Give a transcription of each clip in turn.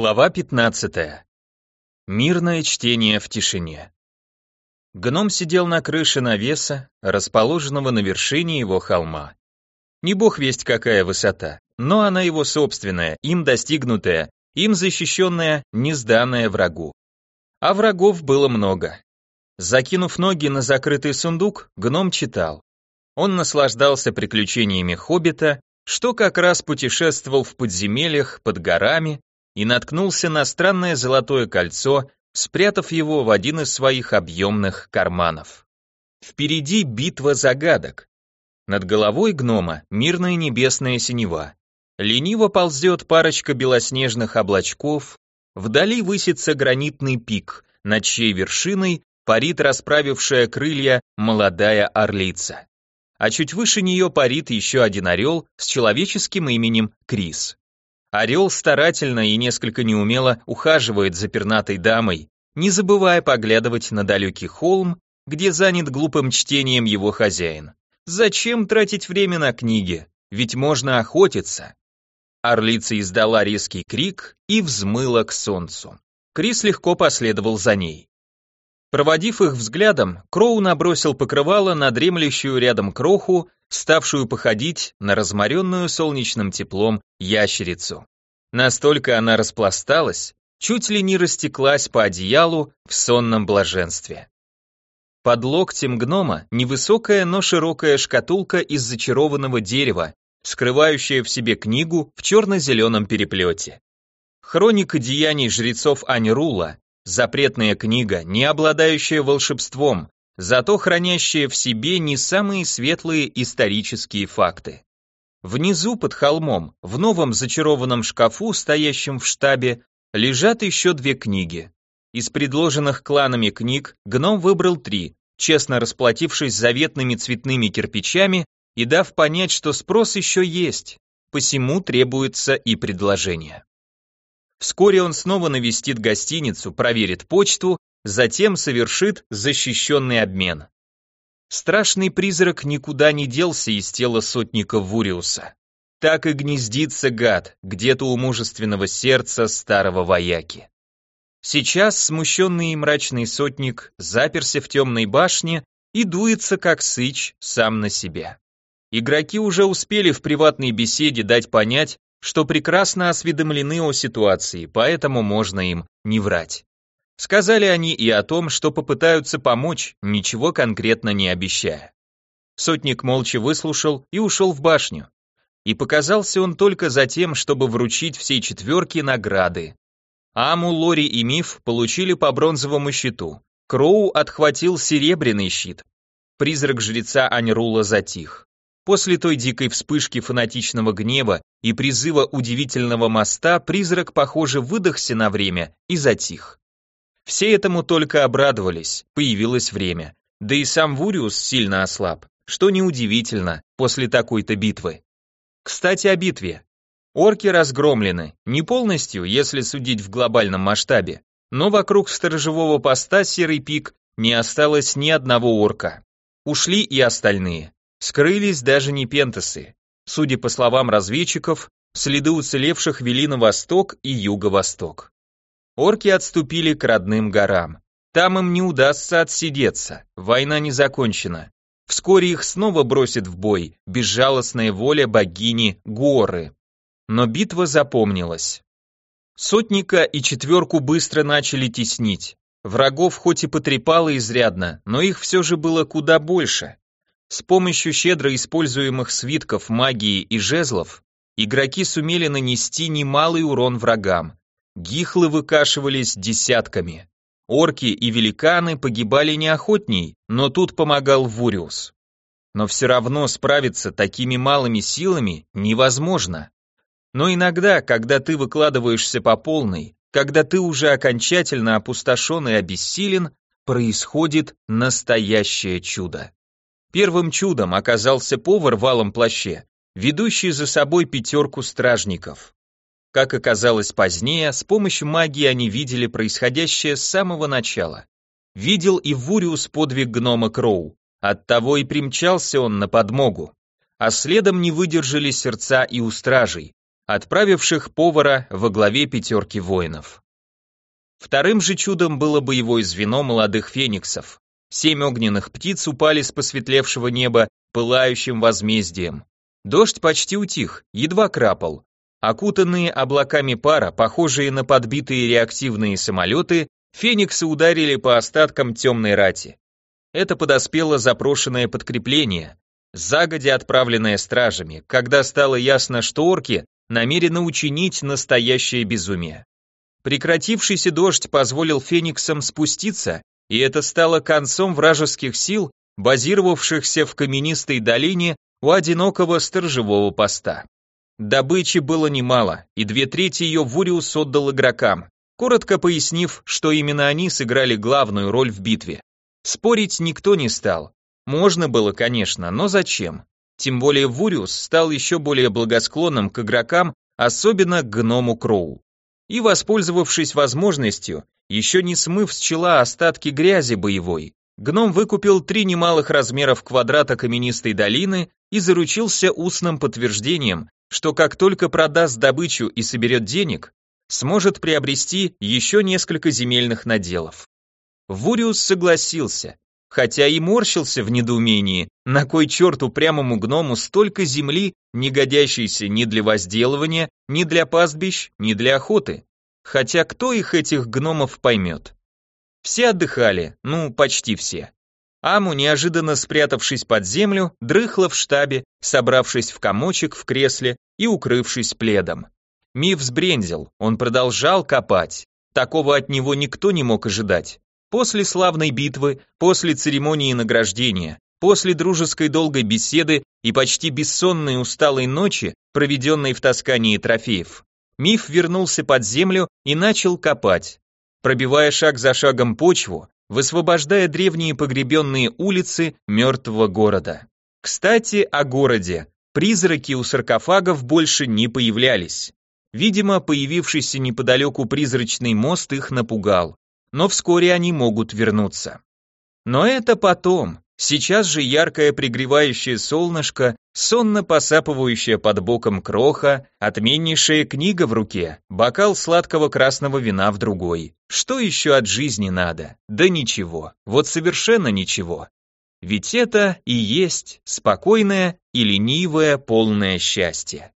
Глава 15. Мирное чтение в тишине. Гном сидел на крыше навеса, расположенного на вершине его холма. Не бог весть какая высота, но она его собственная, им достигнутая, им защищенная, не сданная врагу. А врагов было много. Закинув ноги на закрытый сундук, гном читал. Он наслаждался приключениями хоббита, что как раз путешествовал в подземельях, под горами, и наткнулся на странное золотое кольцо, спрятав его в один из своих объемных карманов. Впереди битва загадок. Над головой гнома мирная небесная синева. Лениво ползет парочка белоснежных облачков, вдали высится гранитный пик, над чьей вершиной парит расправившая крылья молодая орлица. А чуть выше нее парит еще один орел с человеческим именем Крис. Орел старательно и несколько неумело ухаживает за пернатой дамой, не забывая поглядывать на далекий холм, где занят глупым чтением его хозяин. Зачем тратить время на книги? Ведь можно охотиться. Орлица издала резкий крик и взмыла к солнцу. Крис легко последовал за ней. Проводив их взглядом, Кроу набросил покрывало на дремлющую рядом кроху, ставшую походить на разморенную солнечным теплом ящерицу. Настолько она распласталась, чуть ли не растеклась по одеялу в сонном блаженстве. Под локтем гнома невысокая, но широкая шкатулка из зачарованного дерева, скрывающая в себе книгу в черно-зеленом переплете. Хроника деяний жрецов Аньрула, запретная книга, не обладающая волшебством, зато хранящая в себе не самые светлые исторические факты. Внизу под холмом, в новом зачарованном шкафу, стоящем в штабе, лежат еще две книги. Из предложенных кланами книг гном выбрал три, честно расплатившись заветными цветными кирпичами и дав понять, что спрос еще есть, посему требуется и предложение. Вскоре он снова навестит гостиницу, проверит почту затем совершит защищенный обмен. Страшный призрак никуда не делся из тела сотника Вуриуса. Так и гнездится гад, где-то у мужественного сердца старого вояки. Сейчас смущенный и мрачный сотник заперся в темной башне и дуется как сыч сам на себя. Игроки уже успели в приватной беседе дать понять, что прекрасно осведомлены о ситуации, поэтому можно им не врать. Сказали они и о том, что попытаются помочь, ничего конкретно не обещая. Сотник молча выслушал и ушел в башню. И показался он только за тем, чтобы вручить всей четверке награды. Аму, Лори и Миф получили по бронзовому щиту. Кроу отхватил серебряный щит. Призрак жреца Аньрула затих. После той дикой вспышки фанатичного гнева и призыва удивительного моста призрак, похоже, выдохся на время и затих. Все этому только обрадовались, появилось время. Да и сам Вуриус сильно ослаб, что неудивительно после такой-то битвы. Кстати, о битве. Орки разгромлены, не полностью, если судить в глобальном масштабе, но вокруг сторожевого поста Серый Пик не осталось ни одного орка. Ушли и остальные. Скрылись даже не пентасы. Судя по словам разведчиков, следы уцелевших вели на восток и юго-восток орки отступили к родным горам. Там им не удастся отсидеться, война не закончена. Вскоре их снова бросит в бой безжалостная воля богини Горы. Но битва запомнилась. Сотника и четверку быстро начали теснить. Врагов хоть и потрепало изрядно, но их все же было куда больше. С помощью щедро используемых свитков магии и жезлов игроки сумели нанести немалый урон врагам, Гихлы выкашивались десятками. Орки и великаны погибали неохотней, но тут помогал Вуриус. Но все равно справиться такими малыми силами невозможно. Но иногда, когда ты выкладываешься по полной, когда ты уже окончательно опустошен и обессилен, происходит настоящее чудо. Первым чудом оказался повар в алом плаще, ведущий за собой пятерку стражников. Как оказалось позднее, с помощью магии они видели происходящее с самого начала. Видел и Вуриус подвиг гнома Кроу, оттого и примчался он на подмогу. А следом не выдержали сердца и у стражей. отправивших повара во главе пятерки воинов. Вторым же чудом было боевое звено молодых фениксов. Семь огненных птиц упали с посветлевшего неба пылающим возмездием. Дождь почти утих, едва крапал. Окутанные облаками пара, похожие на подбитые реактивные самолеты, фениксы ударили по остаткам темной рати. Это подоспело запрошенное подкрепление, загодя отправленное стражами, когда стало ясно, что орки намерены учинить настоящее безумие. Прекратившийся дождь позволил фениксам спуститься, и это стало концом вражеских сил, базировавшихся в каменистой долине у одинокого сторожевого поста. Добычи было немало, и две трети ее Вуриус отдал игрокам, коротко пояснив, что именно они сыграли главную роль в битве. Спорить никто не стал. Можно было, конечно, но зачем? Тем более Вуриус стал еще более благосклонным к игрокам, особенно к гному Кроу. И, воспользовавшись возможностью, еще не смыв с чела остатки грязи боевой, гном выкупил три немалых размеров квадрата каменистой долины и заручился устным подтверждением, что как только продаст добычу и соберет денег, сможет приобрести еще несколько земельных наделов. Вуриус согласился, хотя и морщился в недоумении, на кой черт упрямому гному столько земли, не годящейся ни для возделывания, ни для пастбищ, ни для охоты. Хотя кто их этих гномов поймет? Все отдыхали, ну, почти все. Аму, неожиданно спрятавшись под землю, дрыхла в штабе, собравшись в комочек в кресле и укрывшись пледом. Миф сбрендил, он продолжал копать. Такого от него никто не мог ожидать. После славной битвы, после церемонии награждения, после дружеской долгой беседы и почти бессонной усталой ночи, проведенной в таскании трофеев, Миф вернулся под землю и начал копать. Пробивая шаг за шагом почву, высвобождая древние погребенные улицы мертвого города. Кстати, о городе. Призраки у саркофагов больше не появлялись. Видимо, появившийся неподалеку призрачный мост их напугал но вскоре они могут вернуться. Но это потом. Сейчас же яркое пригревающее солнышко, сонно посапывающая под боком кроха, отменнейшая книга в руке, бокал сладкого красного вина в другой. Что еще от жизни надо? Да ничего, вот совершенно ничего. Ведь это и есть спокойное и ленивое полное счастье.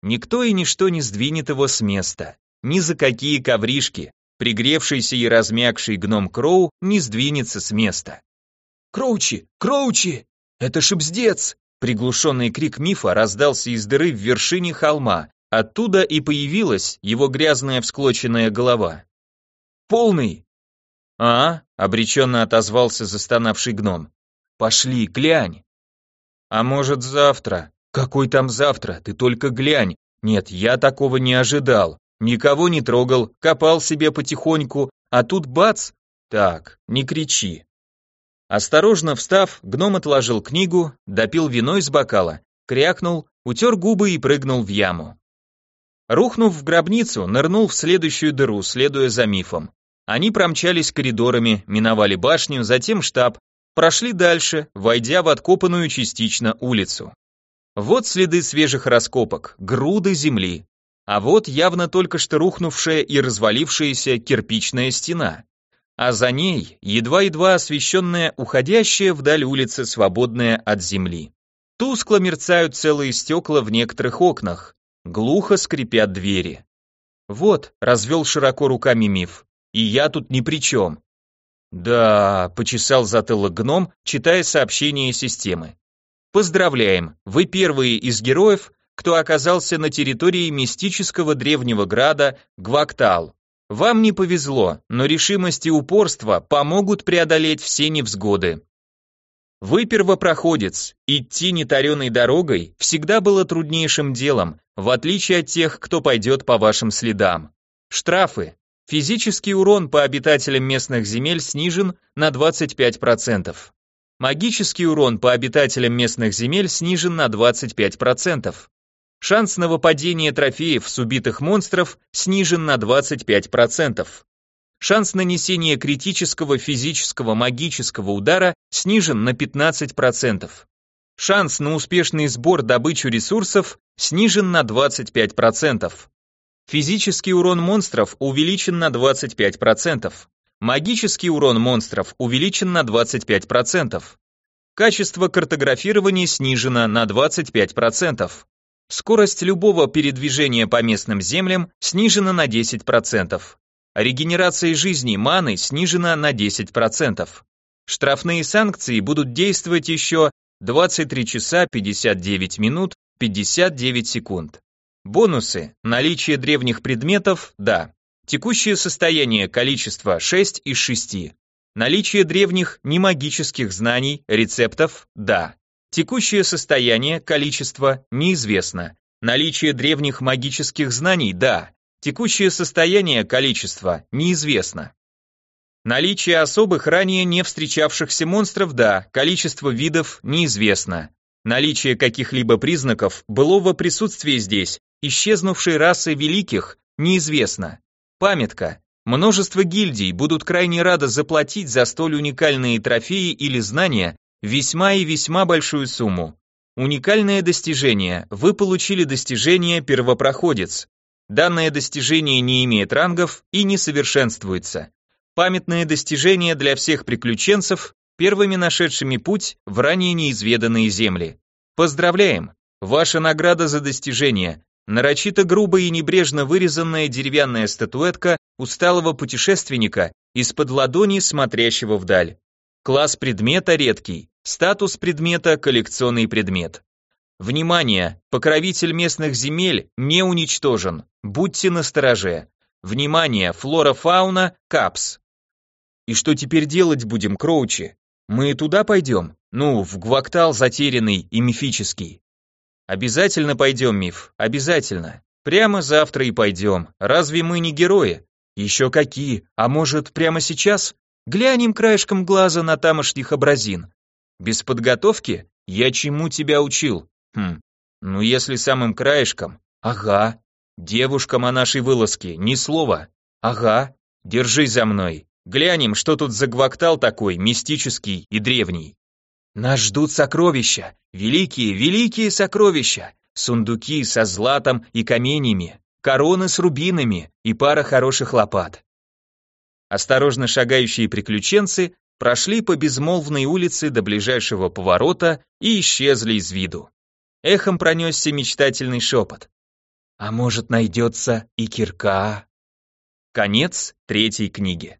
Никто и ничто не сдвинет его с места, ни за какие ковришки, Пригревшийся и размягший гном Кроу не сдвинется с места. «Кроучи! Кроучи! Это шипздец!» Приглушенный крик мифа раздался из дыры в вершине холма. Оттуда и появилась его грязная всклоченная голова. «Полный!» «А?» — обреченно отозвался застонавший гном. «Пошли, глянь!» «А может, завтра?» «Какой там завтра? Ты только глянь!» «Нет, я такого не ожидал. Никого не трогал, копал себе потихоньку, а тут бац! Так, не кричи. Осторожно встав, гном отложил книгу, допил вино из бокала, крякнул, утер губы и прыгнул в яму. Рухнув в гробницу, нырнул в следующую дыру, следуя за мифом. Они промчались коридорами, миновали башню, затем штаб, прошли дальше, войдя в откопанную частично улицу. Вот следы свежих раскопок, груды земли, а вот явно только что рухнувшая и развалившаяся кирпичная стена. А за ней едва-едва освещенная уходящая вдаль улица, свободная от земли. Тускло мерцают целые стекла в некоторых окнах, глухо скрипят двери. Вот, развел широко руками миф, и я тут ни при чем. Да, почесал затылок гном, читая сообщение системы. Поздравляем, вы первые из героев, кто оказался на территории мистического древнего града Гвактал. Вам не повезло, но решимость и упорство помогут преодолеть все невзгоды. Вы первопроходец, идти нетареной дорогой всегда было труднейшим делом, в отличие от тех, кто пойдет по вашим следам. Штрафы. Физический урон по обитателям местных земель снижен на 25%. Магический урон по обитателям местных земель снижен на 25%. Шанс на выпадение трофеев с убитых монстров снижен на 25%. Шанс нанесения критического физического магического удара снижен на 15%. Шанс на успешный сбор добычу ресурсов снижен на 25%. Физический урон монстров увеличен на 25%. Магический урон монстров увеличен на 25%. Качество картографирования снижено на 25%. Скорость любого передвижения по местным землям снижена на 10%. Регенерация жизни маны снижена на 10%. Штрафные санкции будут действовать еще 23 часа 59 минут 59 секунд. Бонусы. Наличие древних предметов – да. Текущее состояние количество 6 из 6. Наличие древних немагических знаний, рецептов – да. Текущее состояние количество неизвестно. Наличие древних магических знаний – да. Текущее состояние количество неизвестно. Наличие особых ранее не встречавшихся монстров – да, количество видов неизвестно. Наличие каких-либо признаков былого присутствия здесь, исчезнувшей расы великих, неизвестно. Памятка. Множество гильдий будут крайне рады заплатить за столь уникальные трофеи или знания весьма и весьма большую сумму. Уникальное достижение. Вы получили достижение первопроходец. Данное достижение не имеет рангов и не совершенствуется. Памятное достижение для всех приключенцев, первыми нашедшими путь в ранее неизведанные земли. Поздравляем! Ваша награда за достижение нарочито грубо и небрежно вырезанная деревянная статуэтка усталого путешественника из-под ладони, смотрящего вдаль. Класс предмета редкий, статус предмета коллекционный предмет. Внимание! Покровитель местных земель не уничтожен. Будьте настороже. Внимание! Флора-фауна, капс. И что теперь делать будем, Кроучи? Мы туда пойдем? Ну, в Гвактал затерянный и мифический. Обязательно пойдем, Миф, обязательно. Прямо завтра и пойдем. Разве мы не герои? Еще какие? А может, прямо сейчас? Глянем краешком глаза на тамошних образин. Без подготовки? Я чему тебя учил? Хм, ну если самым краешком. Ага. Девушкам о нашей вылазке ни слова. Ага. Держись за мной. Глянем, что тут за гвактал такой, мистический и древний. Нас ждут сокровища, великие, великие сокровища, сундуки со златом и каменями, короны с рубинами и пара хороших лопат. Осторожно шагающие приключенцы прошли по безмолвной улице до ближайшего поворота и исчезли из виду. Эхом пронесся мечтательный шепот. А может найдется и кирка? Конец третьей книги.